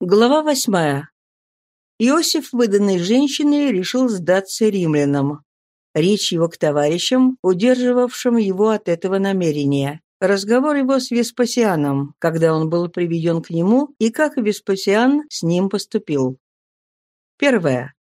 Глава восьмая. Иосиф, выданный женщиной, решил сдаться римлянам. Речь его к товарищам, удерживавшим его от этого намерения. Разговор его с Веспасианом, когда он был приведен к нему, и как Веспасиан с ним поступил. Первое.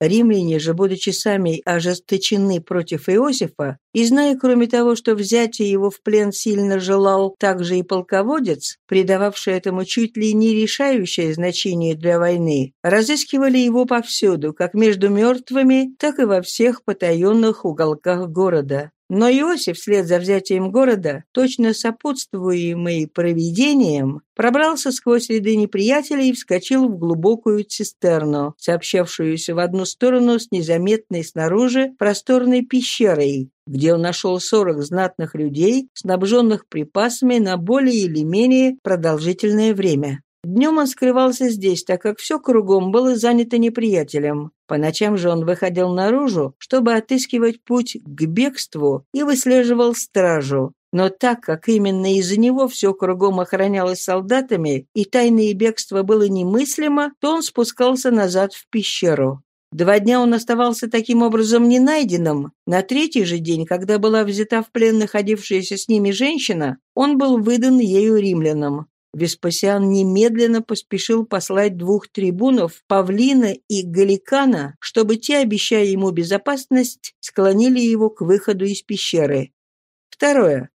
Римляне же, будучи сами ожесточены против Иосифа, и зная, кроме того, что взятие его в плен сильно желал также и полководец, придававший этому чуть ли не решающее значение для войны, разыскивали его повсюду, как между мертвыми, так и во всех потаенных уголках города. Но Иосиф, вслед за взятием города, точно сопутствуемый провидением, пробрался сквозь ряды неприятелей и вскочил в глубокую цистерну, сообщавшуюся в одну сторону с незаметной снаружи просторной пещерой, где он нашел сорок знатных людей, снабженных припасами на более или менее продолжительное время. Днем он скрывался здесь, так как все кругом было занято неприятелем. По ночам же он выходил наружу, чтобы отыскивать путь к бегству и выслеживал стражу. Но так как именно из-за него все кругом охранялось солдатами и тайное бегство было немыслимо, то он спускался назад в пещеру. Два дня он оставался таким образом не найденным. На третий же день, когда была взята в плен находившаяся с ними женщина, он был выдан ею римлянам. Веспасиан немедленно поспешил послать двух трибунов, Павлина и Галикана, чтобы те, обещая ему безопасность, склонили его к выходу из пещеры. Второе.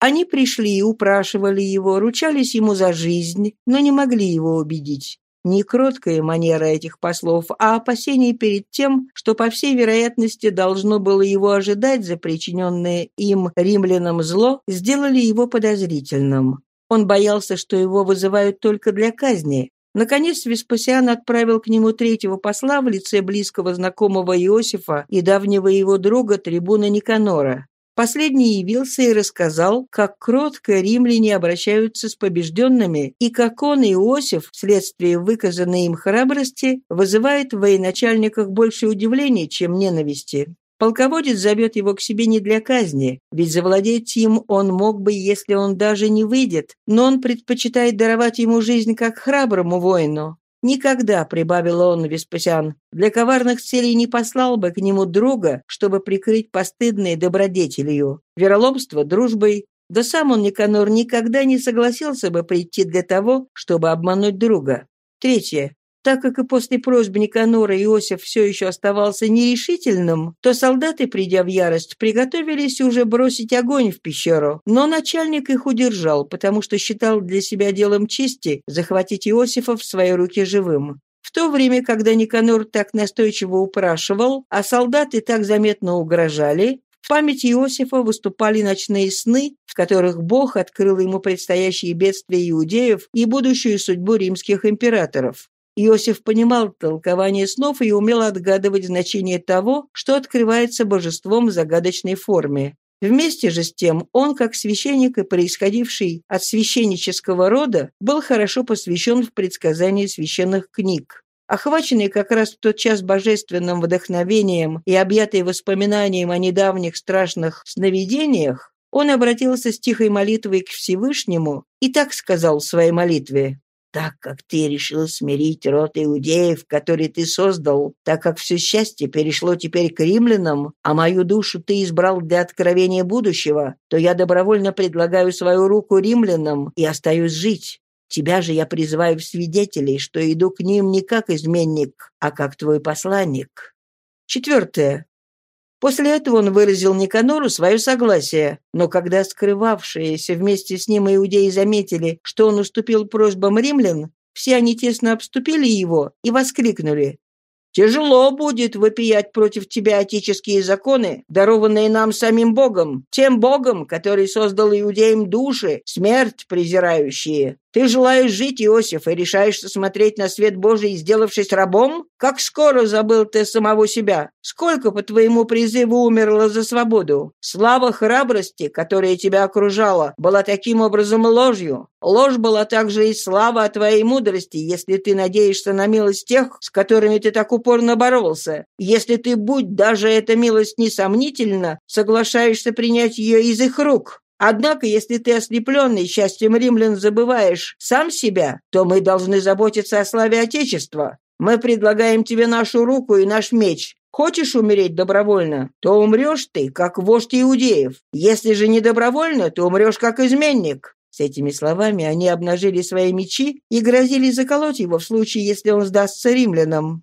Они пришли и упрашивали его, ручались ему за жизнь, но не могли его убедить. Не кроткая манера этих послов, а опасение перед тем, что, по всей вероятности, должно было его ожидать за причиненное им римлянам зло, сделали его подозрительным. Он боялся, что его вызывают только для казни. Наконец Веспасиан отправил к нему третьего посла в лице близкого знакомого Иосифа и давнего его друга трибуна Никанора. Последний явился и рассказал, как кротко римляне обращаются с побежденными, и как он, Иосиф, вследствие выказанной им храбрости, вызывает в военачальниках больше удивления, чем ненависти. Полководец зовет его к себе не для казни, ведь завладеть им он мог бы, если он даже не выйдет, но он предпочитает даровать ему жизнь как храброму воину. «Никогда», — прибавил он, Веспасиан, — «для коварных целей не послал бы к нему друга, чтобы прикрыть постыдные добродетелью, вероломство дружбой, да сам он, Никанор, никогда не согласился бы прийти для того, чтобы обмануть друга. Третье. Так как и после просьбы Никанора Иосиф все еще оставался нерешительным, то солдаты, придя в ярость, приготовились уже бросить огонь в пещеру. Но начальник их удержал, потому что считал для себя делом чести захватить Иосифа в свои руки живым. В то время, когда Никанор так настойчиво упрашивал, а солдаты так заметно угрожали, в памяти Иосифа выступали ночные сны, в которых Бог открыл ему предстоящие бедствия иудеев и будущую судьбу римских императоров. Иосиф понимал толкование снов и умел отгадывать значение того, что открывается божеством в загадочной форме. Вместе же с тем он, как священник и происходивший от священнического рода, был хорошо посвящен в предсказании священных книг. Охваченный как раз в тот час божественным вдохновением и объятый воспоминанием о недавних страшных сновидениях, он обратился с тихой молитвой к Всевышнему и так сказал в своей молитве так как ты решил смирить род иудеев, который ты создал, так как все счастье перешло теперь к римлянам, а мою душу ты избрал для откровения будущего, то я добровольно предлагаю свою руку римлянам и остаюсь жить. Тебя же я призываю в свидетелей, что иду к ним не как изменник, а как твой посланник. Четвертое. После этого он выразил Никанору свое согласие, но когда скрывавшиеся вместе с ним иудеи заметили, что он уступил просьбам римлян, все они тесно обступили его и воскликнули Тяжело будет вопиять против тебя отеческие законы, дарованные нам самим Богом, тем Богом, который создал иудеям души, смерть презирающие. Ты желаешь жить, Иосиф, и решаешься смотреть на свет Божий, сделавшись рабом? Как скоро забыл ты самого себя? Сколько по твоему призыву умерло за свободу? Слава храбрости, которая тебя окружала, была таким образом ложью. Ложь была также и слава о твоей мудрости, если ты надеешься на милость тех, с которыми ты так упорно боролся. Если ты, будь даже эта милость несомнительна, соглашаешься принять ее из их рук. Однако, если ты ослепленный счастьем римлян забываешь сам себя, то мы должны заботиться о славе Отечества. Мы предлагаем тебе нашу руку и наш меч. Хочешь умереть добровольно, то умрешь ты, как вождь иудеев. Если же не добровольно, то умрешь, как изменник». С этими словами они обнажили свои мечи и грозили заколоть его в случае, если он сдастся римлянам.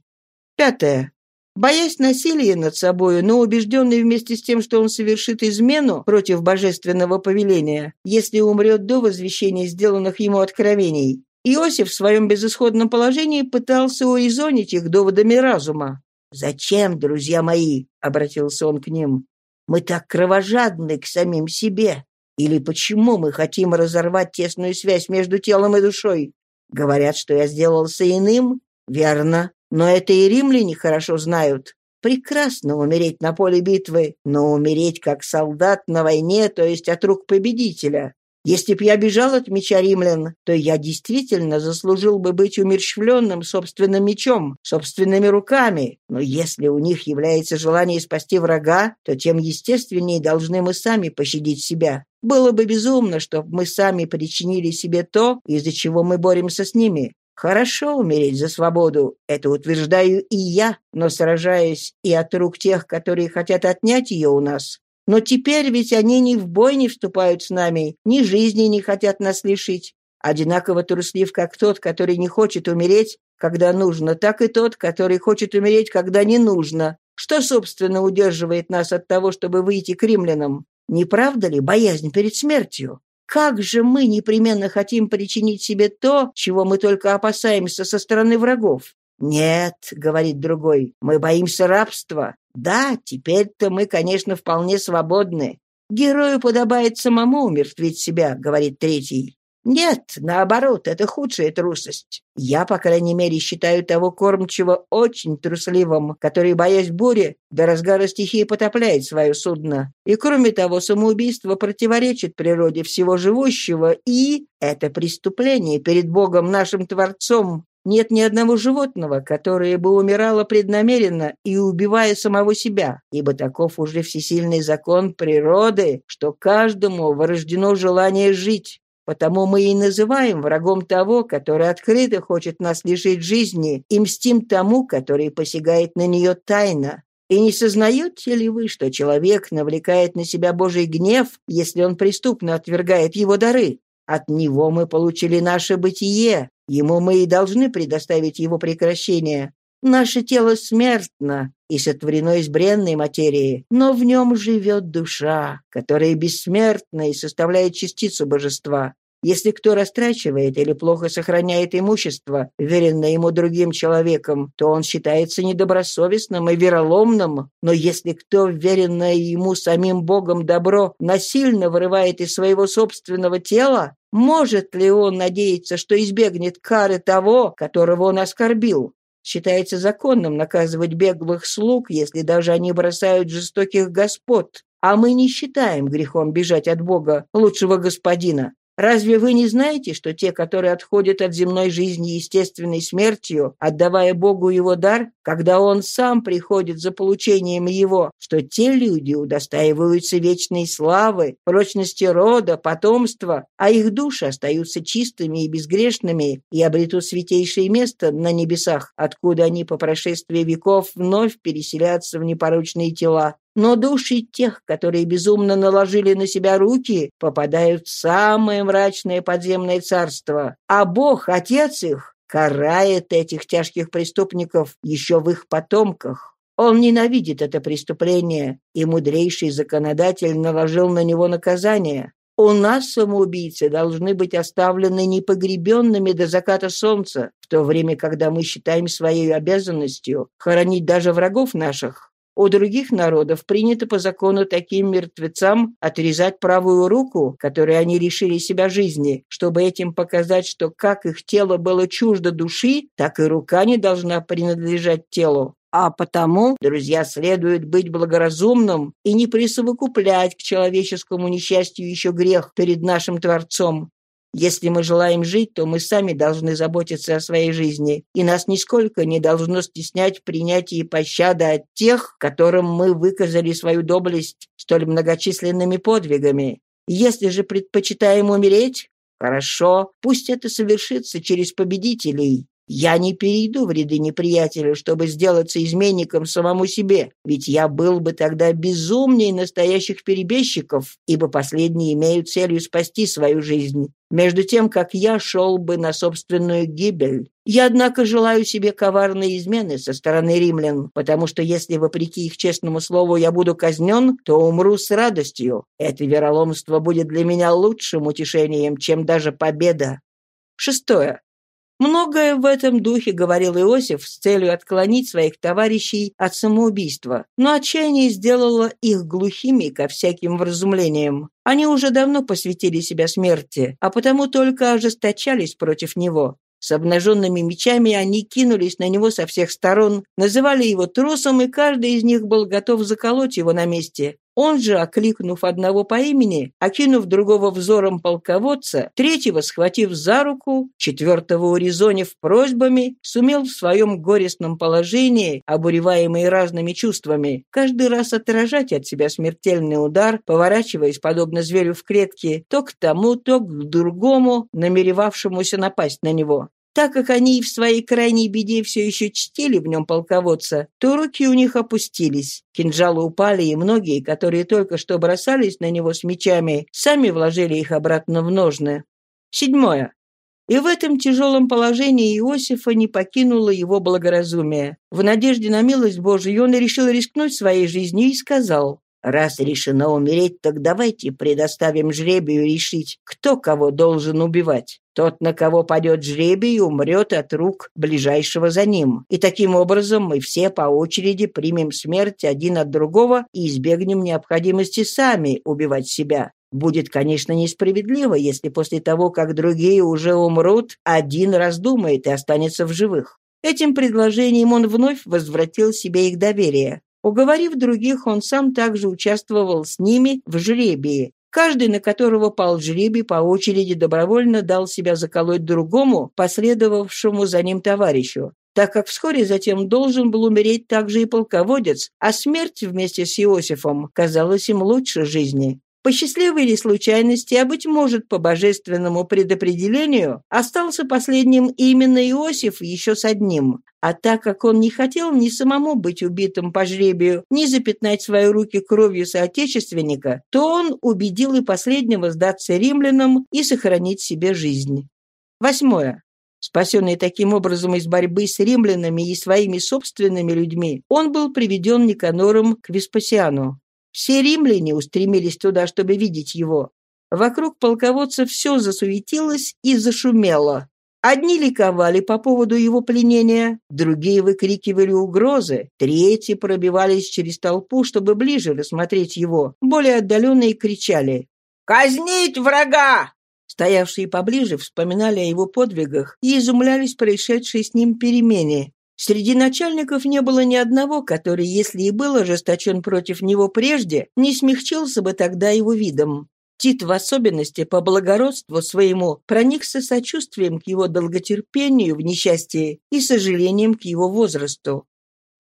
Пятое. Боясь насилия над собою, но убежденный вместе с тем, что он совершит измену против божественного повеления, если умрет до возвещения сделанных ему откровений, Иосиф в своем безысходном положении пытался урезонить их доводами разума. «Зачем, друзья мои?» — обратился он к ним. «Мы так кровожадны к самим себе. Или почему мы хотим разорвать тесную связь между телом и душой? Говорят, что я сделался иным? Верно. Но это и римляне хорошо знают. Прекрасно умереть на поле битвы, но умереть как солдат на войне, то есть от рук победителя. Если б я бежал от меча римлян, то я действительно заслужил бы быть умерщвленным собственным мечом, собственными руками. Но если у них является желание спасти врага, то тем естественнее должны мы сами пощадить себя. Было бы безумно, чтобы мы сами причинили себе то, из-за чего мы боремся с ними. Хорошо умереть за свободу, это утверждаю и я, но сражаясь и от рук тех, которые хотят отнять ее у нас. Но теперь ведь они ни в бой не вступают с нами, ни жизни не хотят нас лишить. Одинаково труслив, как тот, который не хочет умереть, когда нужно, так и тот, который хочет умереть, когда не нужно. Что, собственно, удерживает нас от того, чтобы выйти к римлянам? Не правда ли боязнь перед смертью? Как же мы непременно хотим причинить себе то, чего мы только опасаемся со стороны врагов? «Нет», — говорит другой, — «мы боимся рабства. Да, теперь-то мы, конечно, вполне свободны. Герою подобает самому умертвить себя», — говорит третий. «Нет, наоборот, это худшая трусость. Я, по крайней мере, считаю того кормчего очень трусливым, который, боясь бури, до разгара стихии потопляет свое судно. И, кроме того, самоубийство противоречит природе всего живущего, и это преступление перед Богом нашим Творцом. Нет ни одного животного, которое бы умирало преднамеренно и убивая самого себя, ибо таков уже всесильный закон природы, что каждому врождено желание жить. Потому мы и называем врагом того, который открыто хочет нас лишить жизни, и мстим тому, который посягает на нее тайно. И не сознаете ли вы, что человек навлекает на себя Божий гнев, если он преступно отвергает его дары? От него мы получили наше бытие, ему мы и должны предоставить его прекращение. Наше тело смертно и сотворено из бренной материи, но в нем живет душа, которая бессмертна и составляет частицу божества. Если кто растрачивает или плохо сохраняет имущество, веренное ему другим человеком, то он считается недобросовестным и вероломным. Но если кто, веренное ему самим Богом добро, насильно вырывает из своего собственного тела, может ли он надеяться, что избегнет кары того, которого он оскорбил? Считается законным наказывать беглых слуг, если даже они бросают жестоких господ. А мы не считаем грехом бежать от Бога, лучшего господина. Разве вы не знаете, что те, которые отходят от земной жизни естественной смертью, отдавая Богу его дар, когда он сам приходит за получением его, что те люди удостаиваются вечной славы, прочности рода, потомства, а их души остаются чистыми и безгрешными и обретут святейшее место на небесах, откуда они по прошествии веков вновь переселятся в непорочные тела. Но души тех, которые безумно наложили на себя руки, попадают в самое мрачное подземное царство, а Бог, Отец их, карает этих тяжких преступников еще в их потомках. Он ненавидит это преступление, и мудрейший законодатель наложил на него наказание. У нас самоубийцы должны быть оставлены непогребенными до заката солнца, в то время, когда мы считаем своей обязанностью хоронить даже врагов наших. У других народов принято по закону таким мертвецам отрезать правую руку, которой они лишили себя жизни, чтобы этим показать, что как их тело было чуждо души, так и рука не должна принадлежать телу. А потому, друзья, следует быть благоразумным и не присовокуплять к человеческому несчастью еще грех перед нашим Творцом. Если мы желаем жить, то мы сами должны заботиться о своей жизни, и нас нисколько не должно стеснять принятие пощады от тех, которым мы выказали свою доблесть столь многочисленными подвигами. Если же предпочитаем умереть, хорошо, пусть это совершится через победителей. Я не перейду в ряды неприятеля, чтобы сделаться изменником самому себе, ведь я был бы тогда безумнее настоящих перебежчиков, ибо последние имеют целью спасти свою жизнь, между тем, как я шел бы на собственную гибель. Я, однако, желаю себе коварной измены со стороны римлян, потому что если, вопреки их честному слову, я буду казнен, то умру с радостью. Это вероломство будет для меня лучшим утешением, чем даже победа. Шестое. Многое в этом духе говорил Иосиф с целью отклонить своих товарищей от самоубийства, но отчаяние сделало их глухими ко всяким вразумлениям. Они уже давно посвятили себя смерти, а потому только ожесточались против него. С обнаженными мечами они кинулись на него со всех сторон, называли его трусом, и каждый из них был готов заколоть его на месте. Он же, окликнув одного по имени, окинув другого взором полководца, третьего схватив за руку, четвертого урезонив просьбами, сумел в своем горестном положении, обуреваемый разными чувствами, каждый раз отражать от себя смертельный удар, поворачиваясь, подобно зверю в клетке, то к тому, то к другому, намеревавшемуся напасть на него. Так как они в своей крайней беде все еще чтили в нем полководца, то руки у них опустились. Кинжалы упали, и многие, которые только что бросались на него с мечами, сами вложили их обратно в ножны. Седьмое. И в этом тяжелом положении Иосифа не покинуло его благоразумие. В надежде на милость Божию он решил рискнуть своей жизнью и сказал, «Раз решено умереть, так давайте предоставим жребию решить, кто кого должен убивать. Тот, на кого падет жребий, умрет от рук ближайшего за ним. И таким образом мы все по очереди примем смерть один от другого и избегнем необходимости сами убивать себя. Будет, конечно, несправедливо, если после того, как другие уже умрут, один раздумает и останется в живых. Этим предложением он вновь возвратил себе их доверие. Уговорив других, он сам также участвовал с ними в жребии, Каждый, на которого пал жребий, по очереди добровольно дал себя заколоть другому, последовавшему за ним товарищу так как вскоре затем должен был умереть также и полководец, а смерть вместе с Иосифом казалась им лучше жизни. По счастливой или случайности, а, быть может, по божественному предопределению, остался последним именно Иосиф еще с одним. А так как он не хотел ни самому быть убитым по жребию, ни запятнать свои руки кровью соотечественника, то он убедил и последнего сдаться римлянам и сохранить себе жизнь. Восьмое. Спасенный таким образом из борьбы с римлянами и своими собственными людьми, он был приведен Никанором к Веспасиану. Все римляне устремились туда, чтобы видеть его. Вокруг полководца все засуетилось и зашумело. Одни ликовали по поводу его пленения, другие выкрикивали угрозы, третьи пробивались через толпу, чтобы ближе рассмотреть его, более отдаленные кричали «Казнить врага!» Стоявшие поближе вспоминали о его подвигах и изумлялись происшедшей с ним перемене. Среди начальников не было ни одного, который, если и был ожесточен против него прежде, не смягчился бы тогда его видом. Тит в особенности по благородству своему проникся сочувствием к его долготерпению в несчастье и сожалением к его возрасту.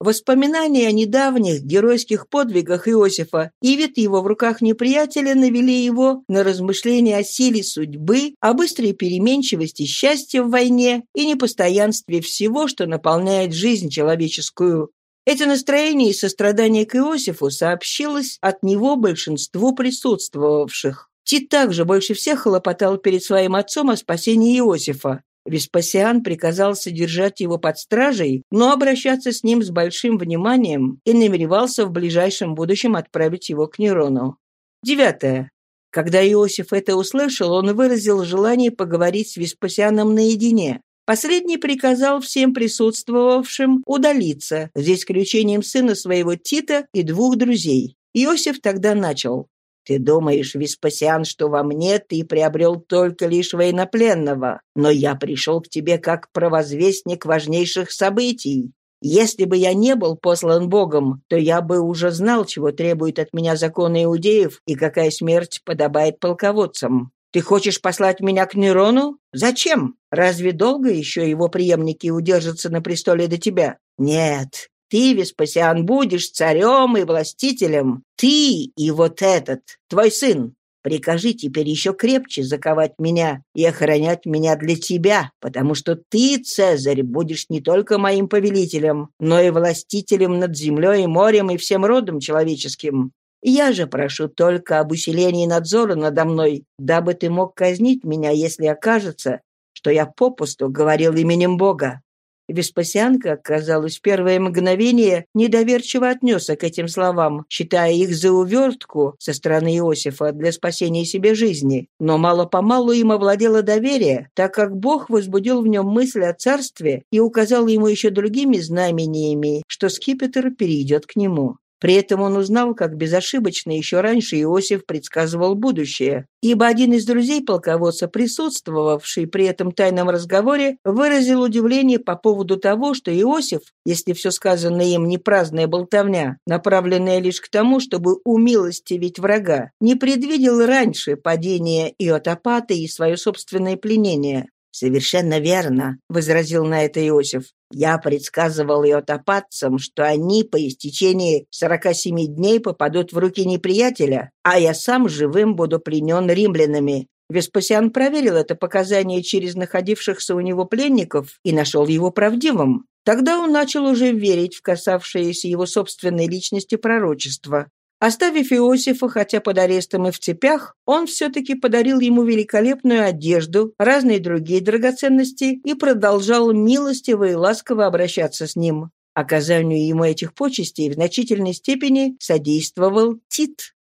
Воспоминания о недавних геройских подвигах Иосифа и вид его в руках неприятеля навели его на размышления о силе судьбы, о быстрой переменчивости счастья в войне и непостоянстве всего, что наполняет жизнь человеческую. Это настроение и сострадание к Иосифу сообщилось от него большинству присутствовавших. Тит также больше всех хлопотал перед своим отцом о спасении Иосифа. Веспасиан приказал содержать его под стражей, но обращаться с ним с большим вниманием и намеревался в ближайшем будущем отправить его к Нерону. Девятое. Когда Иосиф это услышал, он выразил желание поговорить с Веспасианом наедине. Последний приказал всем присутствовавшим удалиться, за исключением сына своего Тита и двух друзей. Иосиф тогда начал. Ты думаешь, Веспасиан, что во мне ты приобрел только лишь военнопленного, но я пришел к тебе как провозвестник важнейших событий. Если бы я не был послан Богом, то я бы уже знал, чего требует от меня закон иудеев и какая смерть подобает полководцам. Ты хочешь послать меня к Нерону? Зачем? Разве долго еще его преемники удержатся на престоле до тебя? Нет, ты, Веспасиан, будешь царем и властителем. Ты и вот этот, твой сын. Прикажи теперь еще крепче заковать меня и охранять меня для тебя, потому что ты, Цезарь, будешь не только моим повелителем, но и властителем над землей и морем и всем родом человеческим. Я же прошу только об усилении надзора надо мной, дабы ты мог казнить меня, если окажется, что я попусту говорил именем Бога. Веспасианка, казалось, в первое мгновение недоверчиво отнесся к этим словам, считая их за увертку со стороны Иосифа для спасения себе жизни. Но мало-помалу им овладело доверие, так как Бог возбудил в нем мысль о царстве и указал ему еще другими знамениями, что скипетр перейдет к нему. При этом он узнал, как безошибочно еще раньше Иосиф предсказывал будущее, ибо один из друзей полководца, присутствовавший при этом тайном разговоре, выразил удивление по поводу того, что Иосиф, если все сказанное им не праздная болтовня, направленная лишь к тому, чтобы умилостивить врага, не предвидел раньше падения Иотопата и свое собственное пленение. «Совершенно верно», — возразил на это Иосиф. «Я предсказывал иотопадцам, что они по истечении сорока семи дней попадут в руки неприятеля, а я сам живым буду пленен римлянами. Веспасиан проверил это показание через находившихся у него пленников и нашел его правдивым. Тогда он начал уже верить в касавшееся его собственной личности пророчество. Оставив Иосифа, хотя под арестом и в цепях, он все-таки подарил ему великолепную одежду, разные другие драгоценности и продолжал милостиво и ласково обращаться с ним. Оказанию ему этих почестей в значительной степени содействовал Тит,